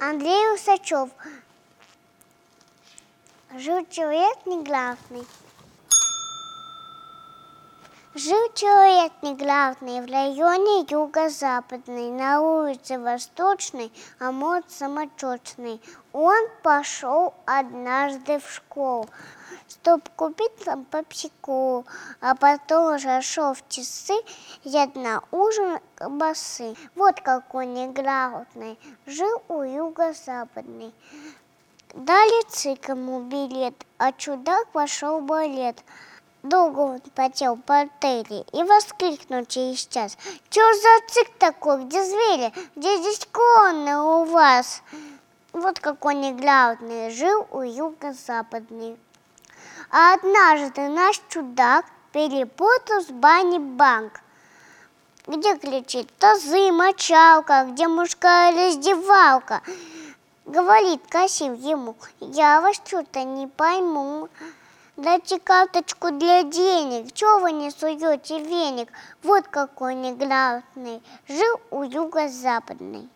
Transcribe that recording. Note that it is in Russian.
Андрей Усачев. Жил человек негласный. Жил человек негласный в районе юго-западной, на улице Восточной, а мод самочетный. Он пошел однажды в школу, чтоб купить там попсику, а потом уже шел в часы, я на ужин колбасы. Вот какой неграмотный, жил у юго-западной. Дали цик ему билет, а чудак пошел в балет. Долго он потел по отеле и воскликнул через час. Чё за цик такой, где звери, где здесь клоны у вас? Вот какой неглавный жил у юго-западной. А однажды наш чудак перепутал с бани банк. Где кричит тазы, мочалка, где мужская раздевалка. Говорит Касим ему, я вас что-то не пойму. Дайте карточку для денег, чего вы не суете веник? Вот какой неграмотный, жил у юго-западной.